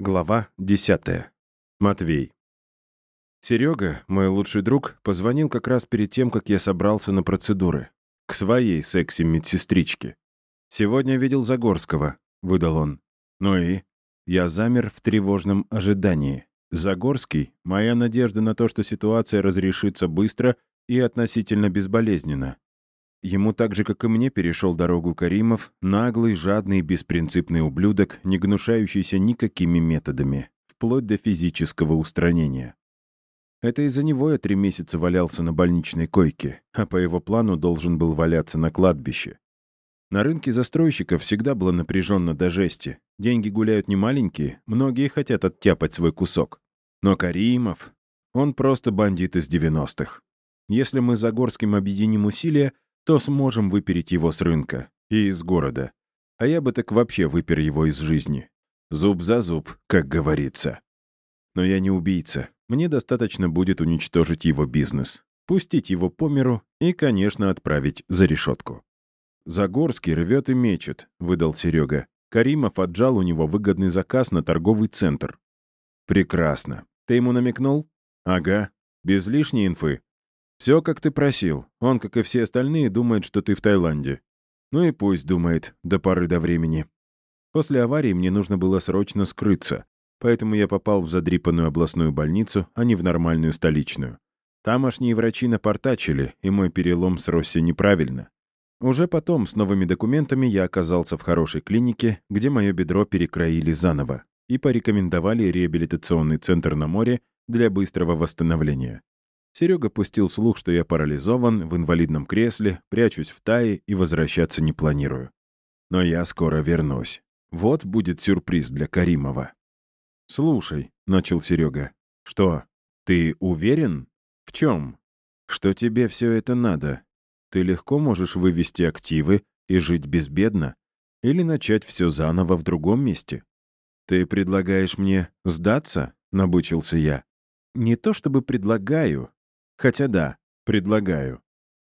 Глава 10. Матвей. Серега, мой лучший друг, позвонил как раз перед тем, как я собрался на процедуры. К своей секси-медсестричке. «Сегодня видел Загорского», — выдал он. «Ну и?» Я замер в тревожном ожидании. Загорский — моя надежда на то, что ситуация разрешится быстро и относительно безболезненно. Ему так же, как и мне, перешел дорогу Каримов, наглый, жадный, беспринципный ублюдок, не гнушающийся никакими методами, вплоть до физического устранения. Это из-за него я три месяца валялся на больничной койке, а по его плану должен был валяться на кладбище. На рынке застройщиков всегда было напряженно до жести. Деньги гуляют немаленькие, многие хотят оттяпать свой кусок. Но Каримов, он просто бандит из 90-х. Если мы за Горским объединим усилия, то сможем выпереть его с рынка и из города. А я бы так вообще выпер его из жизни. Зуб за зуб, как говорится. Но я не убийца. Мне достаточно будет уничтожить его бизнес, пустить его по миру и, конечно, отправить за решетку. «Загорский рвет и мечет», — выдал Серега. Каримов отжал у него выгодный заказ на торговый центр. «Прекрасно. Ты ему намекнул?» «Ага. Без лишней инфы. Все, как ты просил. Он, как и все остальные, думает, что ты в Таиланде. Ну и пусть думает, до поры до времени. После аварии мне нужно было срочно скрыться, поэтому я попал в задрипанную областную больницу, а не в нормальную столичную. Тамошние врачи напортачили, и мой перелом сросся неправильно. Уже потом, с новыми документами, я оказался в хорошей клинике, где мое бедро перекроили заново и порекомендовали реабилитационный центр на море для быстрого восстановления. Серега пустил слух, что я парализован, в инвалидном кресле, прячусь в тае и возвращаться не планирую. Но я скоро вернусь. Вот будет сюрприз для Каримова. «Слушай», — начал Серега, — «что, ты уверен? В чем? Что тебе все это надо? Ты легко можешь вывести активы и жить безбедно? Или начать все заново в другом месте? Ты предлагаешь мне сдаться?» — набучился я. «Не то чтобы предлагаю, Хотя да, предлагаю.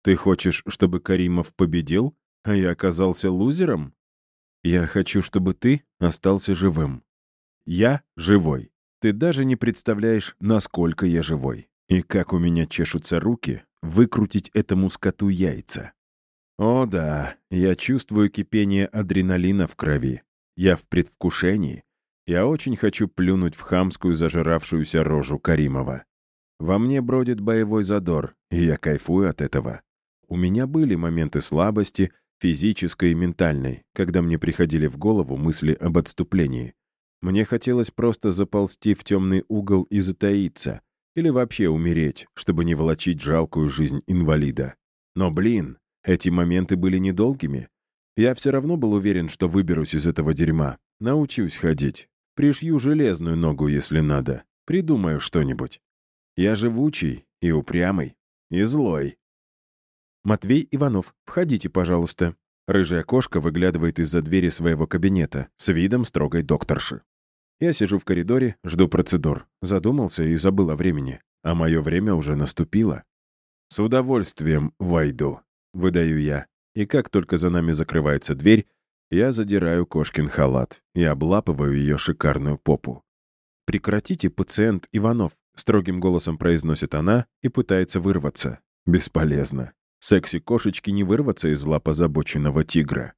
Ты хочешь, чтобы Каримов победил, а я оказался лузером? Я хочу, чтобы ты остался живым. Я живой. Ты даже не представляешь, насколько я живой. И как у меня чешутся руки выкрутить этому скоту яйца. О да, я чувствую кипение адреналина в крови. Я в предвкушении. Я очень хочу плюнуть в хамскую зажиравшуюся рожу Каримова. Во мне бродит боевой задор, и я кайфую от этого. У меня были моменты слабости, физической и ментальной, когда мне приходили в голову мысли об отступлении. Мне хотелось просто заползти в темный угол и затаиться, или вообще умереть, чтобы не волочить жалкую жизнь инвалида. Но, блин, эти моменты были недолгими. Я все равно был уверен, что выберусь из этого дерьма, научусь ходить, пришью железную ногу, если надо, придумаю что-нибудь. Я живучий и упрямый, и злой. «Матвей Иванов, входите, пожалуйста». Рыжая кошка выглядывает из-за двери своего кабинета с видом строгой докторши. Я сижу в коридоре, жду процедур. Задумался и забыл о времени. А мое время уже наступило. «С удовольствием войду», — выдаю я. И как только за нами закрывается дверь, я задираю кошкин халат и облапываю ее шикарную попу. «Прекратите, пациент Иванов», — строгим голосом произносит она и пытается вырваться. Бесполезно. Секси-кошечки не вырваться из лап озабоченного тигра.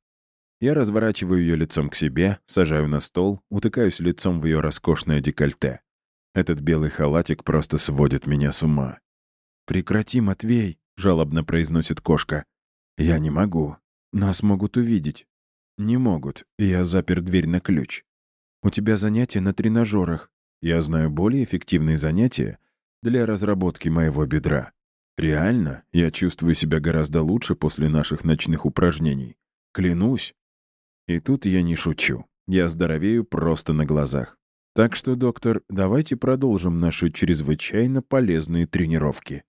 Я разворачиваю ее лицом к себе, сажаю на стол, утыкаюсь лицом в ее роскошное декольте. Этот белый халатик просто сводит меня с ума. «Прекрати, Матвей», — жалобно произносит кошка. «Я не могу. Нас могут увидеть». «Не могут, я запер дверь на ключ. У тебя занятия на тренажерах. Я знаю более эффективные занятия для разработки моего бедра. Реально, я чувствую себя гораздо лучше после наших ночных упражнений. Клянусь. И тут я не шучу. Я здоровею просто на глазах. Так что, доктор, давайте продолжим наши чрезвычайно полезные тренировки.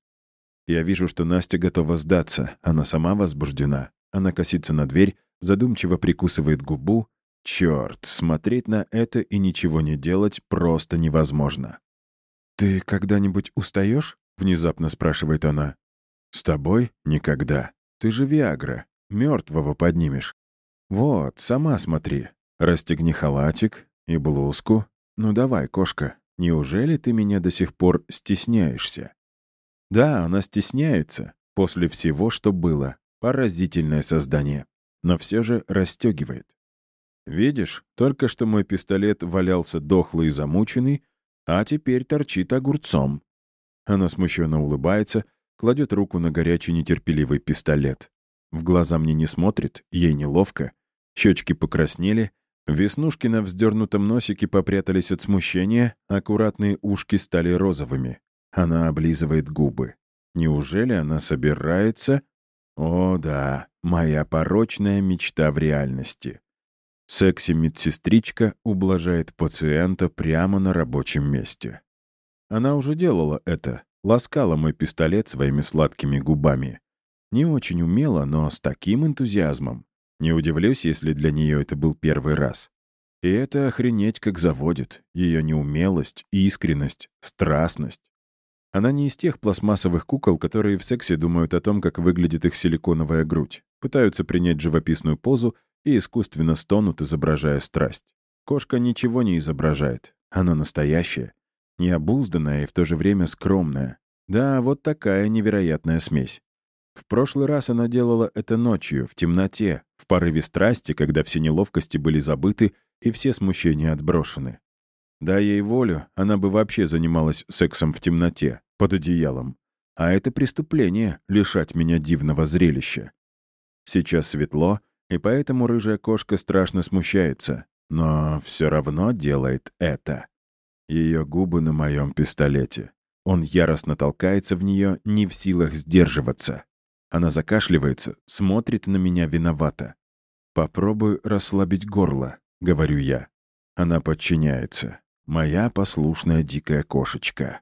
Я вижу, что Настя готова сдаться. Она сама возбуждена. Она косится на дверь, задумчиво прикусывает губу, Черт, смотреть на это и ничего не делать просто невозможно. «Ты когда-нибудь устаешь? внезапно спрашивает она. «С тобой? Никогда. Ты же Виагра. Мертвого поднимешь. Вот, сама смотри. Расстегни халатик и блузку. «Ну давай, кошка, неужели ты меня до сих пор стесняешься?» Да, она стесняется после всего, что было. Поразительное создание. Но все же расстегивает. Видишь, только что мой пистолет валялся дохлый и замученный, а теперь торчит огурцом. Она смущенно улыбается, кладет руку на горячий нетерпеливый пистолет. В глаза мне не смотрит, ей неловко. Щечки покраснели, веснушки на вздернутом носике попрятались от смущения, аккуратные ушки стали розовыми. Она облизывает губы. Неужели она собирается? О, да, моя порочная мечта в реальности. Секси-медсестричка ублажает пациента прямо на рабочем месте. Она уже делала это, ласкала мой пистолет своими сладкими губами. Не очень умело, но с таким энтузиазмом. Не удивлюсь, если для нее это был первый раз. И это охренеть как заводит. Ее неумелость, искренность, страстность. Она не из тех пластмассовых кукол, которые в сексе думают о том, как выглядит их силиконовая грудь, пытаются принять живописную позу и искусственно стонут, изображая страсть. Кошка ничего не изображает. Она настоящая, необузданная и в то же время скромная. Да, вот такая невероятная смесь. В прошлый раз она делала это ночью, в темноте, в порыве страсти, когда все неловкости были забыты и все смущения отброшены. Дай ей волю, она бы вообще занималась сексом в темноте, под одеялом. А это преступление — лишать меня дивного зрелища. Сейчас светло, и поэтому рыжая кошка страшно смущается, но все равно делает это. Ее губы на моем пистолете. Он яростно толкается в нее, не в силах сдерживаться. Она закашливается, смотрит на меня виновато. «Попробуй расслабить горло», — говорю я. Она подчиняется. Моя послушная дикая кошечка.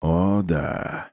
О, да.